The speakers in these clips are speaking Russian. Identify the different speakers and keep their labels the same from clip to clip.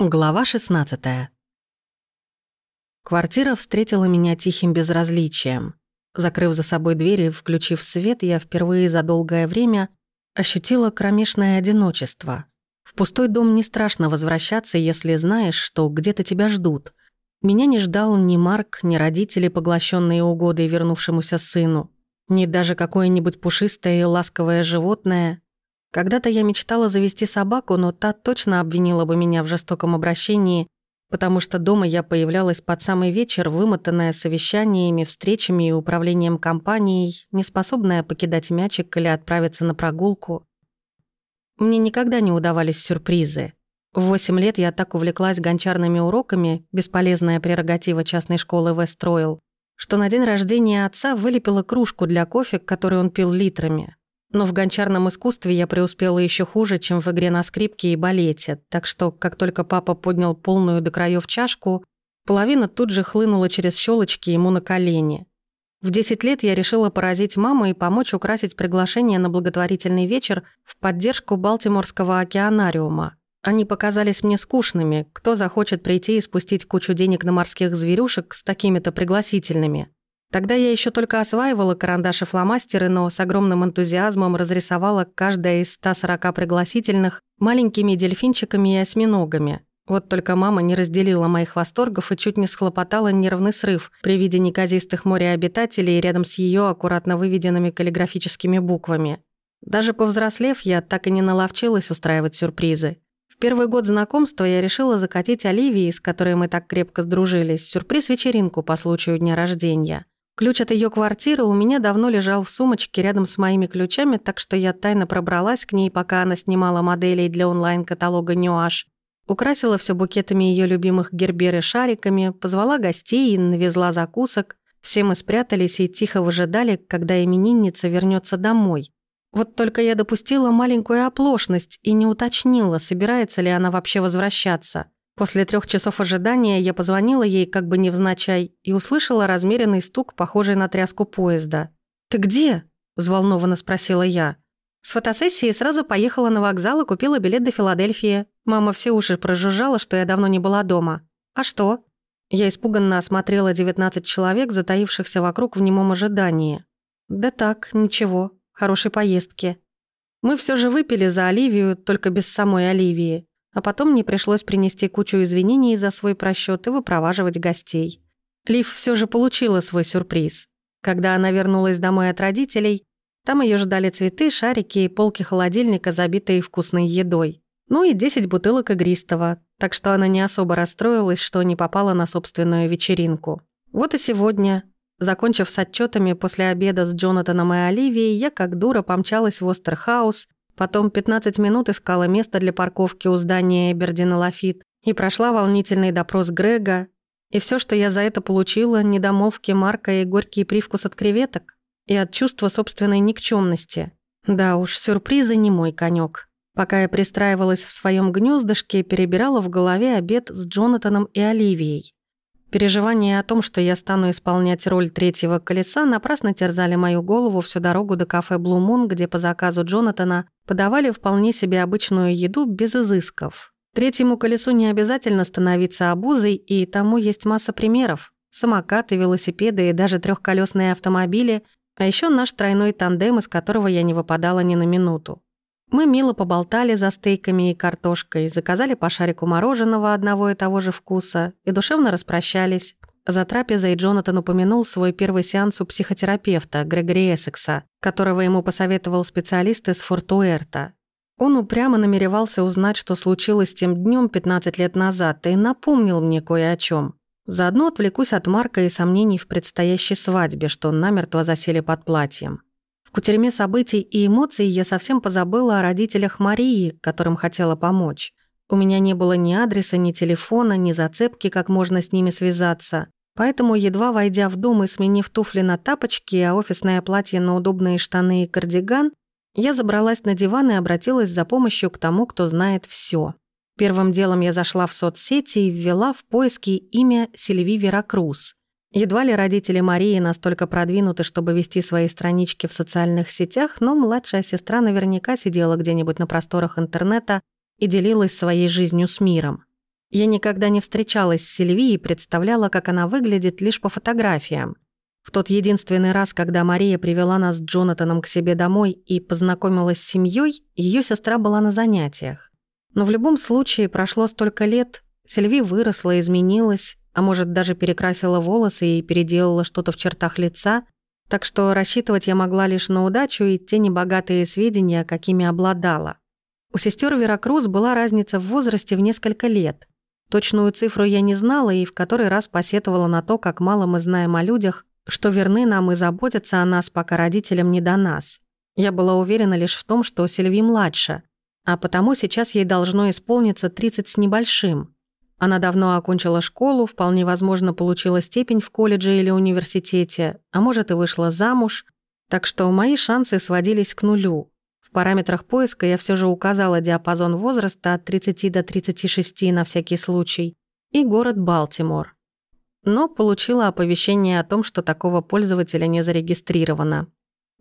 Speaker 1: Глава 16 Квартира встретила меня тихим безразличием. Закрыв за собой дверь и включив свет, я впервые за долгое время ощутила кромешное одиночество. В пустой дом не страшно возвращаться, если знаешь, что где-то тебя ждут. Меня не ждал ни Марк, ни родители, поглощенные угодой вернувшемуся сыну, ни даже какое-нибудь пушистое и ласковое животное, когда-то я мечтала завести собаку, но та точно обвинила бы меня в жестоком обращении, потому что дома я появлялась под самый вечер, вымотанная совещаниями, встречами и управлением компанией, неспособная покидать мячик или отправиться на прогулку. Мне никогда не удавались сюрпризы. В восемь лет я так увлеклась гончарными уроками, бесполезная прерогатива частной школы Вестроил, что на день рождения отца вылепила кружку для кофе, который он пил литрами. Но в гончарном искусстве я преуспела еще хуже, чем в игре на скрипке и балете, так что, как только папа поднял полную до краев чашку, половина тут же хлынула через щелочки ему на колени. В 10 лет я решила поразить маму и помочь украсить приглашение на благотворительный вечер в поддержку Балтиморского океанариума. Они показались мне скучными, кто захочет прийти и спустить кучу денег на морских зверюшек с такими-то пригласительными. Тогда я еще только осваивала карандаши-фломастеры, но с огромным энтузиазмом разрисовала каждая из 140 пригласительных маленькими дельфинчиками и осьминогами. Вот только мама не разделила моих восторгов и чуть не схлопотала нервный срыв при виде неказистых мореобитателей рядом с ее аккуратно выведенными каллиграфическими буквами. Даже повзрослев, я так и не наловчилась устраивать сюрпризы. В первый год знакомства я решила закатить Оливии, с которой мы так крепко сдружились, сюрприз-вечеринку по случаю дня рождения. Ключ от ее квартиры у меня давно лежал в сумочке рядом с моими ключами, так что я тайно пробралась к ней, пока она снимала моделей для онлайн-каталога «Нюаш». Украсила все букетами ее любимых гербер и шариками, позвала гостей и навезла закусок. Все мы спрятались и тихо выжидали, когда именинница вернется домой. Вот только я допустила маленькую оплошность и не уточнила, собирается ли она вообще возвращаться. После трех часов ожидания я позвонила ей как бы невзначай и услышала размеренный стук, похожий на тряску поезда. «Ты где?» – взволнованно спросила я. С фотосессии сразу поехала на вокзал и купила билет до Филадельфии. Мама все уши прожужжала, что я давно не была дома. «А что?» Я испуганно осмотрела 19 человек, затаившихся вокруг в немом ожидании. «Да так, ничего. Хорошей поездки». Мы все же выпили за Оливию, только без самой Оливии. А потом мне пришлось принести кучу извинений за свой просчет и выпроваживать гостей. Лив все же получила свой сюрприз. Когда она вернулась домой от родителей, там ее ждали цветы, шарики и полки холодильника, забитые вкусной едой. Ну и 10 бутылок игристого, так что она не особо расстроилась, что не попала на собственную вечеринку. Вот и сегодня, закончив с отчетами после обеда с Джонатаном и Оливией, я как дура помчалась в Остерхаус, Потом 15 минут искала место для парковки у здания Эбердина Лафит и прошла волнительный допрос Грега. И все, что я за это получила, недомолвки Марка и горький привкус от креветок и от чувства собственной никчемности. Да уж, сюрпризы не мой конек. Пока я пристраивалась в своем гнездышке, перебирала в голове обед с Джонатаном и Оливией. Переживания о том, что я стану исполнять роль третьего колеса, напрасно терзали мою голову всю дорогу до кафе Blue Moon, где по заказу Джонатана подавали вполне себе обычную еду без изысков. Третьему колесу не обязательно становиться обузой, и тому есть масса примеров. Самокаты, велосипеды и даже трехколесные автомобили, а еще наш тройной тандем, из которого я не выпадала ни на минуту. Мы мило поболтали за стейками и картошкой, заказали по шарику мороженого одного и того же вкуса и душевно распрощались. За трапезой Джонатан упомянул свой первый сеанс у психотерапевта Грегори Эссекса, которого ему посоветовал специалист из Фортуэрта. Он упрямо намеревался узнать, что случилось тем днем 15 лет назад, и напомнил мне кое о чем. Заодно отвлекусь от Марка и сомнений в предстоящей свадьбе, что намертво засели под платьем. В кутерьме событий и эмоций я совсем позабыла о родителях Марии, которым хотела помочь. У меня не было ни адреса, ни телефона, ни зацепки, как можно с ними связаться. Поэтому, едва войдя в дом и сменив туфли на тапочки, а офисное платье на удобные штаны и кардиган, я забралась на диван и обратилась за помощью к тому, кто знает все. Первым делом я зашла в соцсети и ввела в поиски имя Сильви Веракрус. Едва ли родители Марии настолько продвинуты, чтобы вести свои странички в социальных сетях, но младшая сестра наверняка сидела где-нибудь на просторах интернета и делилась своей жизнью с миром. Я никогда не встречалась с Сильви и представляла, как она выглядит лишь по фотографиям. В тот единственный раз, когда Мария привела нас с Джонатаном к себе домой и познакомилась с семьей, ее сестра была на занятиях. Но в любом случае прошло столько лет, Сильви выросла, изменилась, а может даже перекрасила волосы и переделала что-то в чертах лица, так что рассчитывать я могла лишь на удачу и те небогатые сведения, какими обладала. У сестер Веракрус была разница в возрасте в несколько лет. Точную цифру я не знала и в который раз посетовала на то, как мало мы знаем о людях, что верны нам и заботятся о нас, пока родителям не до нас. Я была уверена лишь в том, что Сильви младше, а потому сейчас ей должно исполниться 30 с небольшим. Она давно окончила школу, вполне возможно, получила степень в колледже или университете, а может и вышла замуж, так что мои шансы сводились к нулю. В параметрах поиска я все же указала диапазон возраста от 30 до 36 на всякий случай и город Балтимор. Но получила оповещение о том, что такого пользователя не зарегистрировано.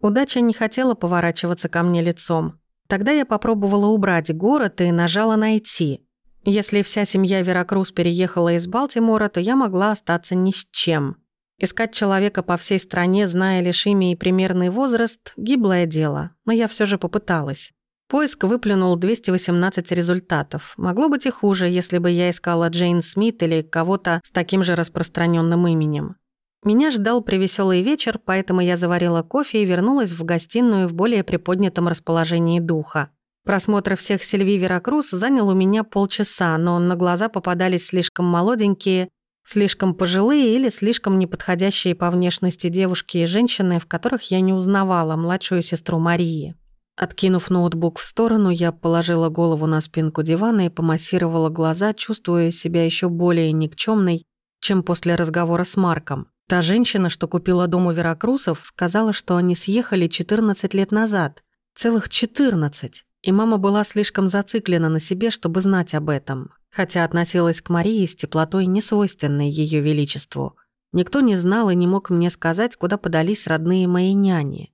Speaker 1: Удача не хотела поворачиваться ко мне лицом. Тогда я попробовала убрать город и нажала «Найти». Если вся семья Веракрус переехала из Балтимора, то я могла остаться ни с чем. Искать человека по всей стране, зная лишь имя и примерный возраст – гиблое дело, но я все же попыталась. Поиск выплюнул 218 результатов. Могло быть и хуже, если бы я искала Джейн Смит или кого-то с таким же распространенным именем. Меня ждал привеселый вечер, поэтому я заварила кофе и вернулась в гостиную в более приподнятом расположении духа. Просмотр всех Сильви Веракрус занял у меня полчаса, но на глаза попадались слишком молоденькие, слишком пожилые или слишком неподходящие по внешности девушки и женщины, в которых я не узнавала младшую сестру Марии. Откинув ноутбук в сторону, я положила голову на спинку дивана и помассировала глаза, чувствуя себя еще более никчемной, чем после разговора с Марком. Та женщина, что купила дом у Веракрусов, сказала, что они съехали 14 лет назад. Целых 14. И мама была слишком зациклена на себе, чтобы знать об этом, хотя относилась к Марии с теплотой, несвойственной ее величеству. Никто не знал и не мог мне сказать, куда подались родные мои няни.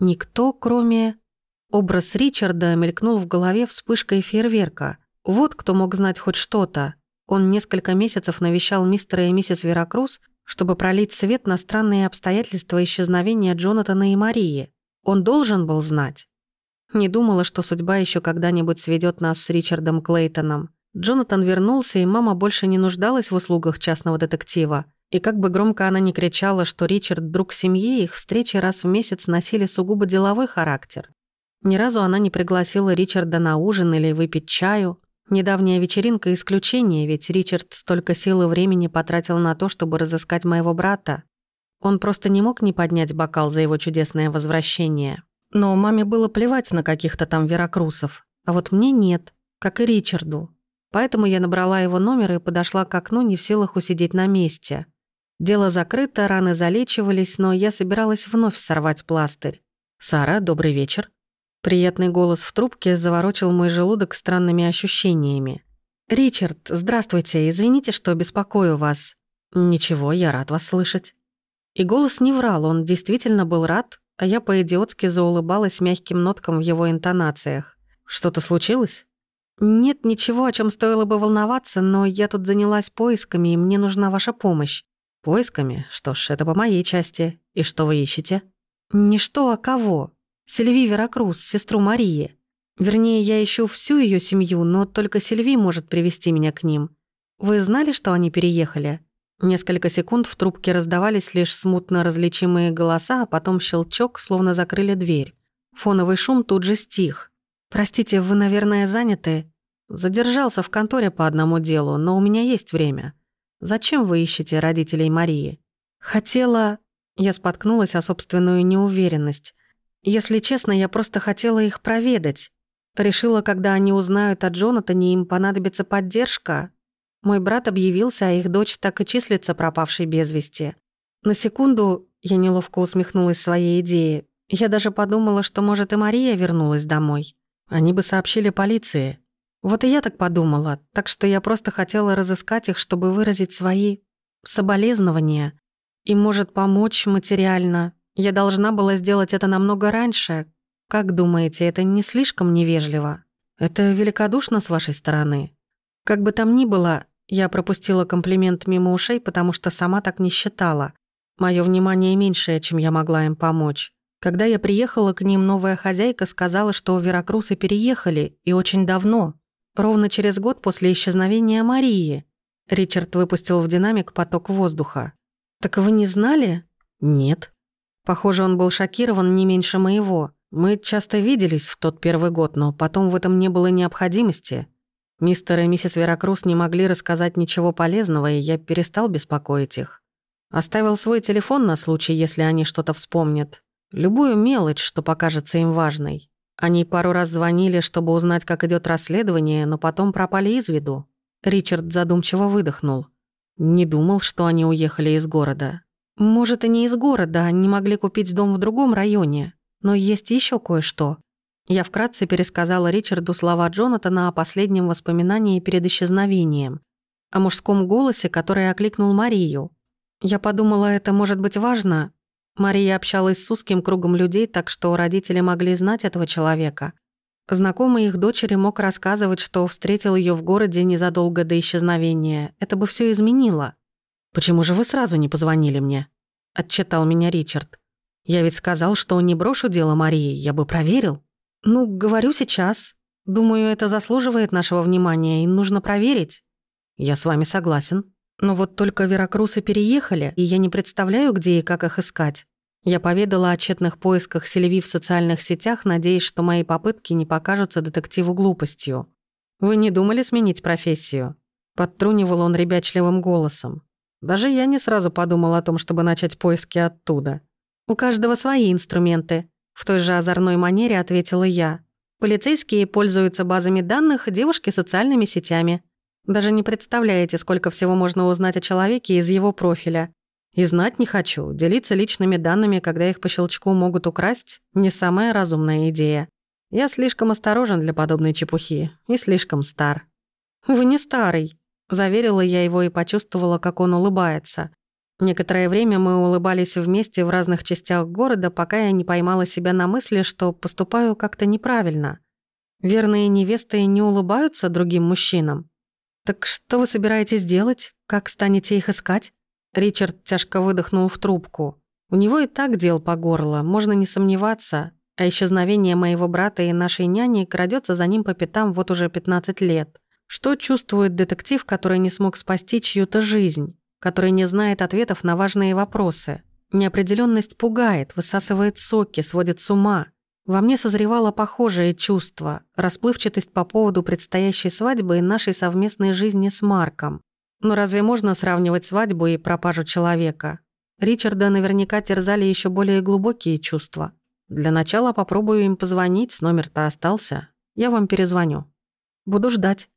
Speaker 1: Никто, кроме... Образ Ричарда мелькнул в голове вспышкой фейерверка. Вот кто мог знать хоть что-то. Он несколько месяцев навещал мистера и миссис Веракрус, чтобы пролить свет на странные обстоятельства исчезновения Джонатана и Марии. Он должен был знать. Не думала, что судьба еще когда-нибудь сведет нас с Ричардом Клейтоном. Джонатан вернулся, и мама больше не нуждалась в услугах частного детектива. И как бы громко она ни кричала, что Ричард – друг семьи, их встречи раз в месяц носили сугубо деловой характер. Ни разу она не пригласила Ричарда на ужин или выпить чаю. Недавняя вечеринка – исключение, ведь Ричард столько сил и времени потратил на то, чтобы разыскать моего брата. Он просто не мог не поднять бокал за его чудесное возвращение. Но маме было плевать на каких-то там веракрусов, а вот мне нет, как и Ричарду. Поэтому я набрала его номер и подошла к окну, не в силах усидеть на месте. Дело закрыто, раны залечивались, но я собиралась вновь сорвать пластырь. «Сара, добрый вечер». Приятный голос в трубке заворочил мой желудок странными ощущениями. «Ричард, здравствуйте, извините, что беспокою вас». «Ничего, я рад вас слышать». И голос не врал, он действительно был рад, а я по-идиотски заулыбалась мягким ноткам в его интонациях. «Что-то случилось?» «Нет ничего, о чем стоило бы волноваться, но я тут занялась поисками, и мне нужна ваша помощь». «Поисками? Что ж, это по моей части. И что вы ищете?» «Не что, а кого. Сильви Веракрус, сестру Марии. Вернее, я ищу всю ее семью, но только Сильви может привести меня к ним. Вы знали, что они переехали?» Несколько секунд в трубке раздавались лишь смутно различимые голоса, а потом щелчок, словно закрыли дверь. Фоновый шум тут же стих. «Простите, вы, наверное, заняты?» «Задержался в конторе по одному делу, но у меня есть время. Зачем вы ищете родителей Марии?» «Хотела...» Я споткнулась о собственную неуверенность. «Если честно, я просто хотела их проведать. Решила, когда они узнают о Джонатане, им понадобится поддержка, мой брат объявился, а их дочь так и числится пропавшей без вести. На секунду я неловко усмехнулась своей идее. Я даже подумала, что, может, и Мария вернулась домой. Они бы сообщили полиции. Вот и я так подумала, так что я просто хотела разыскать их, чтобы выразить свои соболезнования. И, может, помочь материально. Я должна была сделать это намного раньше. Как думаете, это не слишком невежливо? Это великодушно с вашей стороны? Как бы там ни было, я пропустила комплимент мимо ушей, потому что сама так не считала. Мое внимание меньшее, чем я могла им помочь. Когда я приехала к ним, новая хозяйка сказала, что Веракрусы переехали, и очень давно. Ровно через год после исчезновения Марии. Ричард выпустил в динамик поток воздуха. «Так вы не знали?» «Нет». Похоже, он был шокирован не меньше моего. Мы часто виделись в тот первый год, но потом в этом не было необходимости. Мистер и миссис Веракрус не могли рассказать ничего полезного, и я перестал беспокоить их. Оставил свой телефон на случай, если они что-то вспомнят. Любую мелочь, что покажется им важной. Они пару раз звонили, чтобы узнать, как идет расследование, но потом пропали из виду. Ричард задумчиво выдохнул. Не думал, что они уехали из города. Может, и не из города, они могли купить дом в другом районе. Но есть еще кое-что. Я вкратце пересказала Ричарду слова Джонатана о последнем воспоминании перед исчезновением. О мужском голосе, который окликнул Марию. Я подумала, это может быть важно. Мария общалась с узким кругом людей, так что родители могли знать этого человека. Знакомый их дочери мог рассказывать, что встретил ее в городе незадолго до исчезновения. Это бы все изменило. «Почему же вы сразу не позвонили мне?» – отчитал меня Ричард. «Я ведь сказал, что не брошу дело Марии, я бы проверил». «Ну, говорю сейчас. Думаю, это заслуживает нашего внимания и нужно проверить». «Я с вами согласен. Но вот только Веракрусы переехали, и я не представляю, где и как их искать. Я поведала о тщетных поисках Сильви в социальных сетях, надеясь, что мои попытки не покажутся детективу глупостью. «Вы не думали сменить профессию?» Подтрунивал он ребячливым голосом. Даже я не сразу подумал о том, чтобы начать поиски оттуда. «У каждого свои инструменты», в той же озорной манере ответила я. Полицейские пользуются базами данных, девушки — социальными сетями. Даже не представляете, сколько всего можно узнать о человеке из его профиля. И знать не хочу. Делиться личными данными, когда их по щелчку могут украсть, не самая разумная идея. Я слишком осторожен для подобной чепухи и слишком стар. «Вы не старый», — заверила я его и почувствовала, как он улыбается. Некоторое время мы улыбались вместе в разных частях города, пока я не поймала себя на мысли, что поступаю как-то неправильно. Верные невесты не улыбаются другим мужчинам. «Так что вы собираетесь делать? Как станете их искать?» Ричард тяжко выдохнул в трубку. У него и так дел по горло, можно не сомневаться. А исчезновение моего брата и нашей няни крадется за ним по пятам вот уже 15 лет. Что чувствует детектив, который не смог спасти чью-то жизнь? Который не знает ответов на важные вопросы. Неопределенность пугает, высасывает соки, сводит с ума. Во мне созревало похожее чувство, расплывчатость по поводу предстоящей свадьбы и нашей совместной жизни с Марком. Но разве можно сравнивать свадьбу и пропажу человека? Ричарда наверняка терзали еще более глубокие чувства. Для начала попробую им позвонить, номер-то остался. Я вам перезвоню. Буду ждать.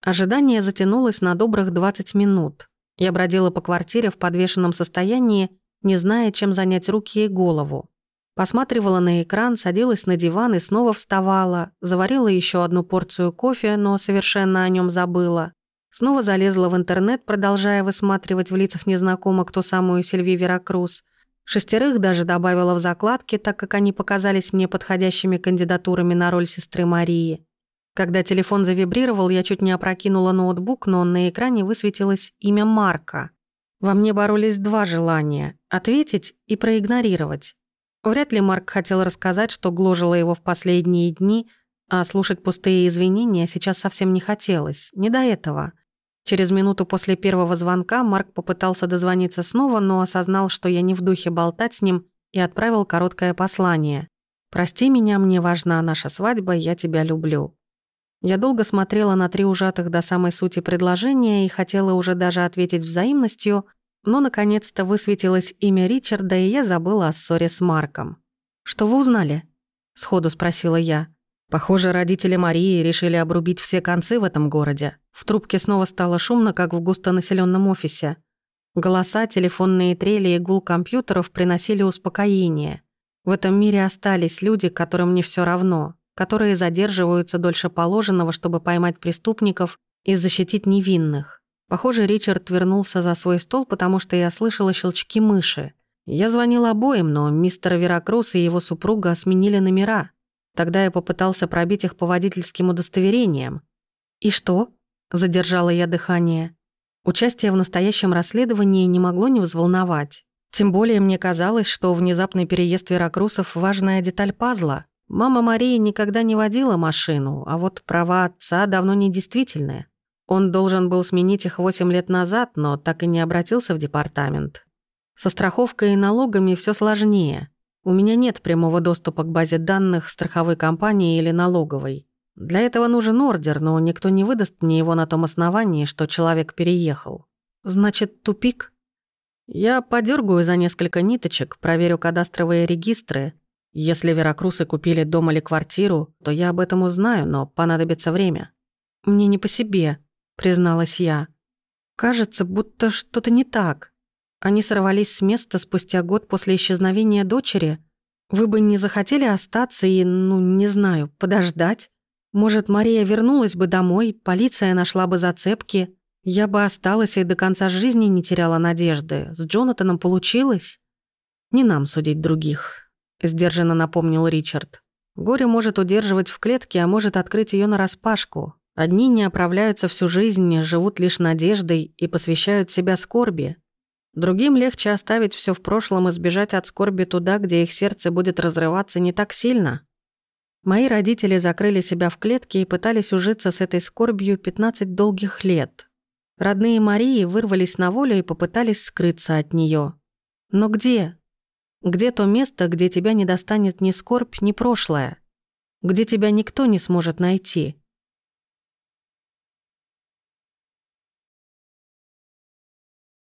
Speaker 1: Ожидание затянулось на добрых 20 минут. Я бродила по квартире в подвешенном состоянии, не зная, чем занять руки и голову. Посматривала на экран, садилась на диван и снова вставала, заварила еще одну порцию кофе, но совершенно о нем забыла. Снова залезла в интернет, продолжая высматривать в лицах незнакомок ту самую Сильви Веракрус. Шестерых даже добавила в закладки, так как они показались мне подходящими кандидатурами на роль сестры Марии. Когда телефон завибрировал, я чуть не опрокинула ноутбук, но на экране высветилось имя Марка. Во мне боролись два желания — ответить и проигнорировать. Вряд ли Марк хотел рассказать, что гложило его в последние дни, а слушать пустые извинения сейчас совсем не хотелось, не до этого. Через минуту после первого звонка Марк попытался дозвониться снова, но осознал, что я не в духе болтать с ним, и отправил короткое послание. «Прости меня, мне важна наша свадьба, я тебя люблю». Я долго смотрела на три ужатых до самой сути предложения и хотела уже даже ответить взаимностью, но наконец-то высветилось имя Ричарда, и я забыла о ссоре с Марком. «Что вы узнали?» — сходу спросила я. Похоже, родители Марии решили обрубить все концы в этом городе. В трубке снова стало шумно, как в густонаселенном офисе. Голоса, телефонные трели и гул компьютеров приносили успокоение. В этом мире остались люди, которым не все равно, которые задерживаются дольше положенного, чтобы поймать преступников и защитить невинных. Похоже, Ричард вернулся за свой стол, потому что я слышала щелчки мыши. Я звонил обоим, но мистер Веракрус и его супруга сменили номера. Тогда я попытался пробить их по водительским удостоверениям. «И что?» Задержала я дыхание. Участие в настоящем расследовании не могло не взволновать. Тем более мне казалось, что внезапный переезд Веракрусов – важная деталь пазла. Мама Марии никогда не водила машину, а вот права отца давно недействительные. Он должен был сменить их 8 лет назад, но так и не обратился в департамент. Со страховкой и налогами все сложнее. У меня нет прямого доступа к базе данных страховой компании или налоговой. Для этого нужен ордер, но никто не выдаст мне его на том основании, что человек переехал. Значит, тупик? Я подергаю за несколько ниточек, проверю кадастровые регистры. Если Веракрусы купили дом или квартиру, то я об этом узнаю, но понадобится время. Мне не по себе, призналась я. Кажется, будто что-то не так. Они сорвались с места спустя год после исчезновения дочери. Вы бы не захотели остаться и, ну, не знаю, подождать? Может, Мария вернулась бы домой, полиция нашла бы зацепки. Я бы осталась и до конца жизни не теряла надежды. С Джонатаном получилось? Не нам судить других, сдержанно напомнил Ричард. Горе может удерживать в клетке, а может открыть ее нараспашку. Одни не оправляются всю жизнь, живут лишь надеждой и посвящают себя скорби. Другим легче оставить все в прошлом и сбежать от скорби туда, где их сердце будет разрываться не так сильно. Мои родители закрыли себя в клетке и пытались ужиться с этой скорбью 15 долгих лет. Родные Марии вырвались на волю и попытались скрыться от нее. Но где? Где то место, где тебя не достанет ни скорбь, ни прошлое? Где тебя никто не сможет найти?